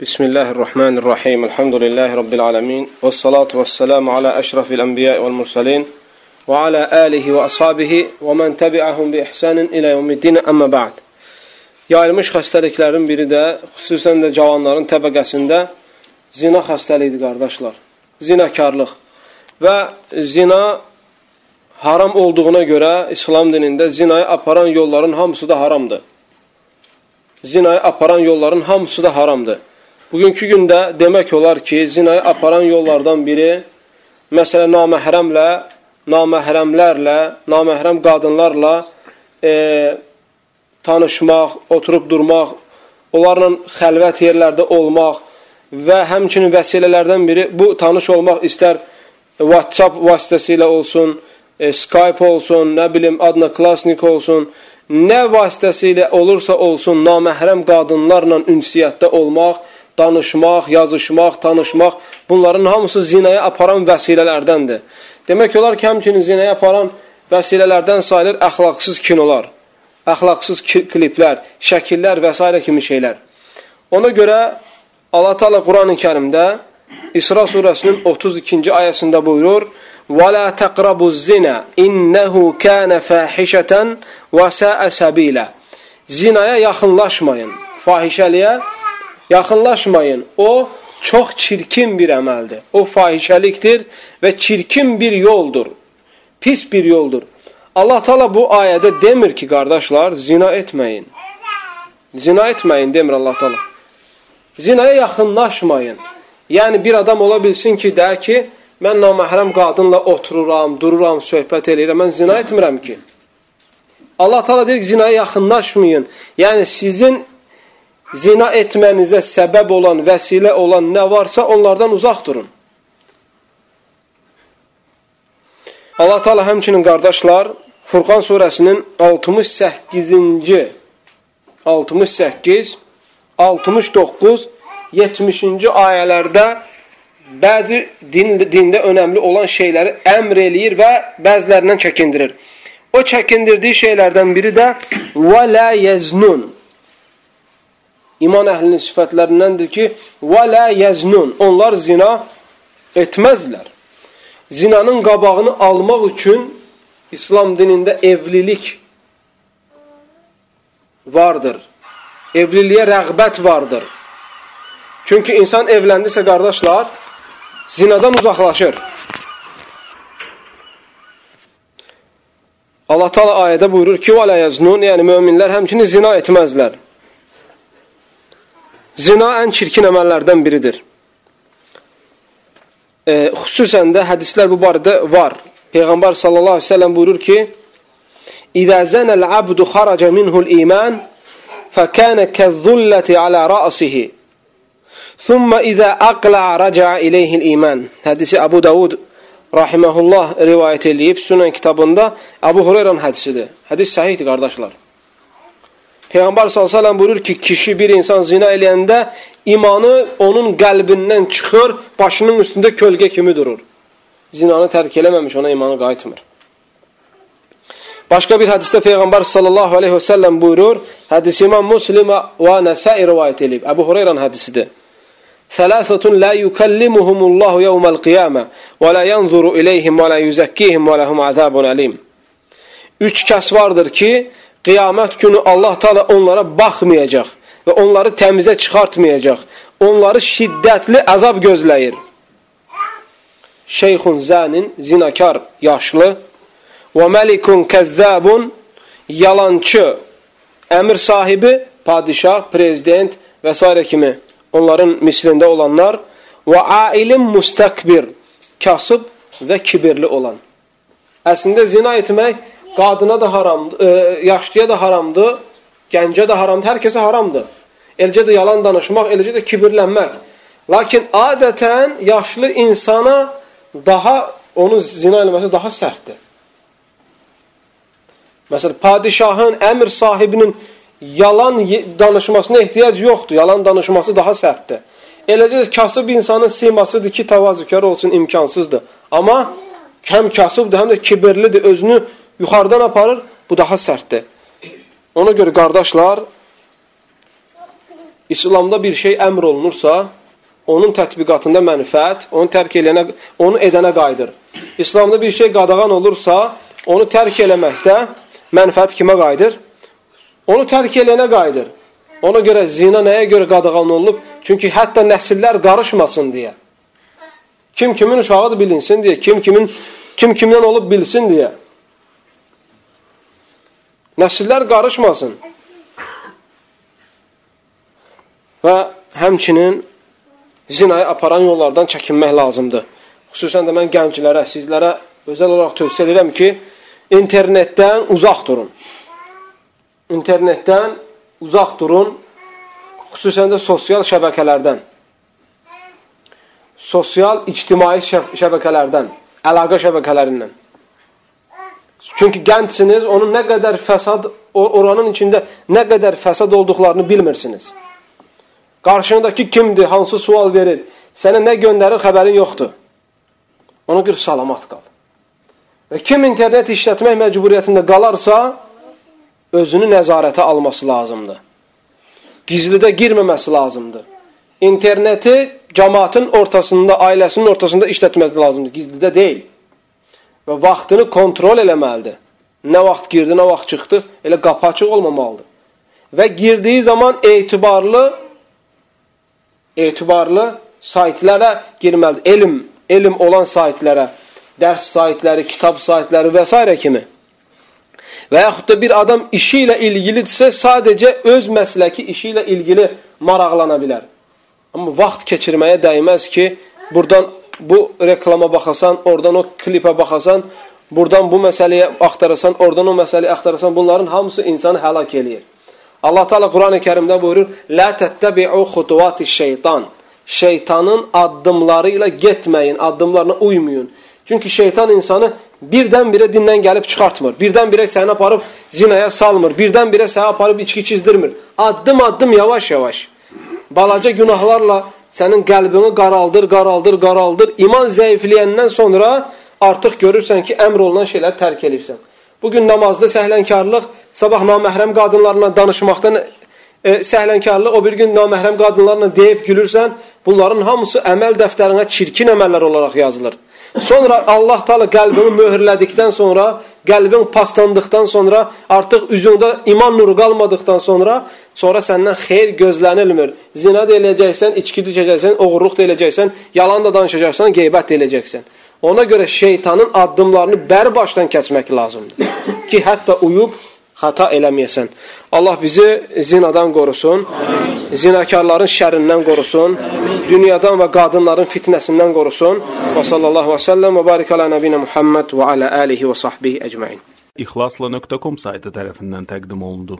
Bismillahirrahmanirrahim. Elhamdülillahi Rabbil alemin. Və salatu və selamu alə əşrafil ənbiya vəl mursalin və alə alihi və ashabihi və mən təbi'ahum bi ihsanin ilə yevmiddin əmmə ba'd. Yayılmış xəstəliklərin biri də, xüsusən də cavanların təbəqəsində zina xəstəliyidir, qardaşlar. Zinakarlıq. Və zina haram olduğuna görə İslam dinində zinayı aparan yolların hamısı da haramdır. Zinayı aparan yolların hamısı da haramdır. Bugünkü gündə demək olar ki, zinaya aparan yollardan biri, məsələ naməhrəmlə, naməhrəmlərlə, naməhrəm qadınlarla e, tanışmaq, oturub durmaq, onlarla xəlvət yerlərdə olmaq və həmçinin vəsilələrdən biri bu tanış olmaq istər WhatsApp vasitəsilə olsun, e, Skype olsun, nə bilim, adına Klasnik olsun, nə vasitəsilə olursa olsun naməhrəm qadınlarla ünsiyyətdə olmaq danışmaq, yazışmaq, tanışmaq, bunların hamısı zinaya aparan vəsilələrdəndir. Demək olar ki, həmçinin zinaya aparan vəsilələrdən sayılır əxlaqsız kinolar, əxlaqsız kliplər, şəkillər və s. kimi şeylər. Ona görə Allah Teala Quran-ı Kərimdə İsra surəsinin 32-ci ayəsində buyurur: "Və la taqrabuz-zina innehu kana fahişatan və sa'a sabila." Zinaya yaxınlaşmayın. Fahişəliyə yaxınlaşmayın. O, çox çirkin bir əməldir. O, fahişəlikdir və çirkin bir yoldur. Pis bir yoldur. Allah Taala bu ayədə demir ki, qardaşlar, zina etməyin. Zina etməyin demir Allah Taala. Zinaya yaxınlaşmayın. Yəni bir adam ola bilsin ki, də ki, mən naməhrəm qadınla otururam, dururam, söhbət eləyirəm, mən zina etmirəm ki. Allah Taala deyir ki, zinaya yaxınlaşmayın. Yəni sizin zina etmənizə səbəb olan, vəsilə olan nə varsa onlardan uzaq durun. Allah Taala həmçinin qardaşlar Furqan surəsinin 68-ci 68 69 70-ci ayələrdə bəzi din, dində önəmli olan şeyləri əmr eləyir və bəzilərindən çəkindirir. O çəkindirdiyi şeylərdən biri də və la yeznun iman əhlinin sifətlərindəndir ki, və lə yəznun, onlar zina etməzlər. Zinanın qabağını almaq üçün İslam dinində evlilik vardır. Evliliyə rəğbət vardır. Çünki insan evləndisə, qardaşlar, zinadan uzaqlaşır. Allah Taala ayədə buyurur ki: "Və la yaznun", yəni möminlər həmçinin zina etməzlər. Zina en çirkin emellerden biridir. E, hususen de hadisler bu barada var. Peygamber sallallahu aleyhi ve sellem buyurur ki اِذَا زَنَ الْعَبْدُ خَرَجَ مِنْهُ الْا۪يمَانِ فَكَانَ كَالظُّلَّةِ عَلَى رَأْسِهِ ثُمَّ اِذَا اَقْلَعَ رَجَعَ اِلَيْهِ الْا۪يمَانِ Hadisi Abu Davud rahimahullah rivayet edilip Sunan kitabında Abu Hurayra'nın hadisidir. Hadis sahihdir kardeşler. Peyğəmbər s.ə.v buyurur ki, kişi bir insan zina eləyəndə imanı onun qəlbindən çıxır, başının üstündə kölgə kimi durur. Zinanı tərk eləməmiş, ona imanı qayıtmır. Başqa bir hədisdə Peyğəmbər sallallahu aleyhi və səlləm buyurur, hədis İmam Muslim və Nəsai rivayət edib, Əbu Hureyran hədisidir. Sələsətun la yukallimuhumullahu yevməl qiyamə və la yanzuru ileyhim və la yüzəkkihim və ləhum azabun əlim. Üç kəs vardır ki, qiyamət günü Allah Taala onlara baxmayacaq və onları təmizə çıxartmayacaq. Onları şiddətli əzab gözləyir. Şeyxun zanin, zinakar, yaşlı və məlikun kəzzabun, yalançı, əmir sahibi, padişah, prezident və s. kimi onların mislində olanlar və ailim mustakbir, kasıb və kibirli olan. Əslində zina etmək qadına da haramdır, e, yaşlıya da haramdır, gəncə də haramdır, hər kəsə haramdır. Eləcə də yalan danışmaq, eləcə də kibirlənmək. Lakin adətən yaşlı insana daha onun zina eləməsi daha sərtdir. Məsələn, padişahın, əmr sahibinin yalan danışmasına ehtiyac yoxdur. Yalan danışması daha sərtdir. Eləcə də kasıb insanın simasıdır ki, təvazükar olsun, imkansızdır. Amma həm kasıbdır, həm də kibirlidir, özünü yuxarıdan aparır, bu daha sərtdir. Ona görə qardaşlar, İslamda bir şey əmr olunursa, onun tətbiqatında mənfəət, onu tərk eləyənə, onu edənə qayıdır. İslamda bir şey qadağan olursa, onu tərk eləməkdə mənfəət kimə qayıdır? Onu tərk eləyənə qayıdır. Ona görə zina nəyə görə qadağan olunub? Çünki hətta nəsillər qarışmasın deyə. Kim kimin uşağıdır bilinsin deyə, kim kimin kim kimdən olub bilsin deyə. Nəsillər qarışmasın. Və həmçinin zinaya aparan yollardan çəkinmək lazımdır. Xüsusən də mən gənclərə, sizlərə özəl olaraq tövsiyə edirəm ki, internetdən uzaq durun. İnternetdən uzaq durun, xüsusən də sosial şəbəkələrdən. Sosial, ictimai şəbəkələrdən, əlaqə şəbəkələrindən. Çünki gəncsiniz, onun nə qədər fəsad, oranın içində nə qədər fəsad olduqlarını bilmirsiniz. Qarşındakı kimdir, hansı sual verir, sənə nə göndərir, xəbərin yoxdur. Ona görə salamat qal. Və kim internet işlətmək məcburiyyətində qalarsa, özünü nəzarətə alması lazımdır. Gizlidə girməməsi lazımdır. İnterneti cəmaatın ortasında, ailəsinin ortasında işlətməsi lazımdır, gizlidə deyil. Və vaxtını kontrol eləməlidir. Nə vaxt girdi, nə vaxt çıxdı, elə qapı açıq olmamalıdır. Və girdiyi zaman etibarlı etibarlı saytlərə girməlidir. Elm, elm olan saytlərə, dərs saytləri, kitab saytləri və s. kimi. Və yaxud da bir adam işi ilə ilgilidirsə, sadəcə öz məsləki işi ilə ilgili maraqlana bilər. Amma vaxt keçirməyə dəyməz ki, buradan bu reklama bakasan, oradan o klipe bakasan, buradan bu meseleye aktarırsan, oradan o meseleye aktarırsan bunların hamısı insanı helak eləyir. Allah Teala Kur'an-ı Kerim'de buyurur: "La tettebi'u hutuvatis şeytan." Şeytanın addımlarıyla gitmeyin, addımlarına uymayın. Çünkü şeytan insanı birdenbire dindən gəlib çıxartmır. Birdenbire səni aparıb zinaya salmır. Birdenbire səni aparıb içki çizdirmir. Addım addım yavaş yavaş. Balaca günahlarla sənin qəlbini qaraldır, qaraldır, qaraldır. İman zəifləyəndən sonra artıq görürsən ki, əmr olunan şeyləri tərk edirsən. Bugün namazda səhlənkarlıq, sabah naməhrəm qadınlarla danışmaqdan e, səhlənkarlıq, o bir gün naməhrəm qadınlarla deyib gülürsən, bunların hamısı əməl dəftərinə çirkin əməllər olaraq yazılır. Sonra Allah Taala qəlbini möhürlədikdən sonra, qəlbin paslandıqdan sonra, artıq üzündə iman nuru qalmadıqdan sonra, sonra səndən xeyir gözlənilmir. Zina da eləyəcəksən, içki də içəcəksən, oğurluq da eləyəcəksən, yalan da danışacaqsan, qeybət də eləyəcəksən. Ona görə şeytanın addımlarını bərbaşdan kəsmək lazımdır. Ki, hətta uyub xata eləməyəsən. Allah bizi zinadan qorusun, Amin. zinakarların şərindən qorusun, Amin. dünyadan və qadınların fitnəsindən qorusun. Və sallallahu və səlləm və barik alə nəbinə Muhammed və alə alihi və sahbihi əcməin. İxlasla.com saytı tərəfindən təqdim olundu.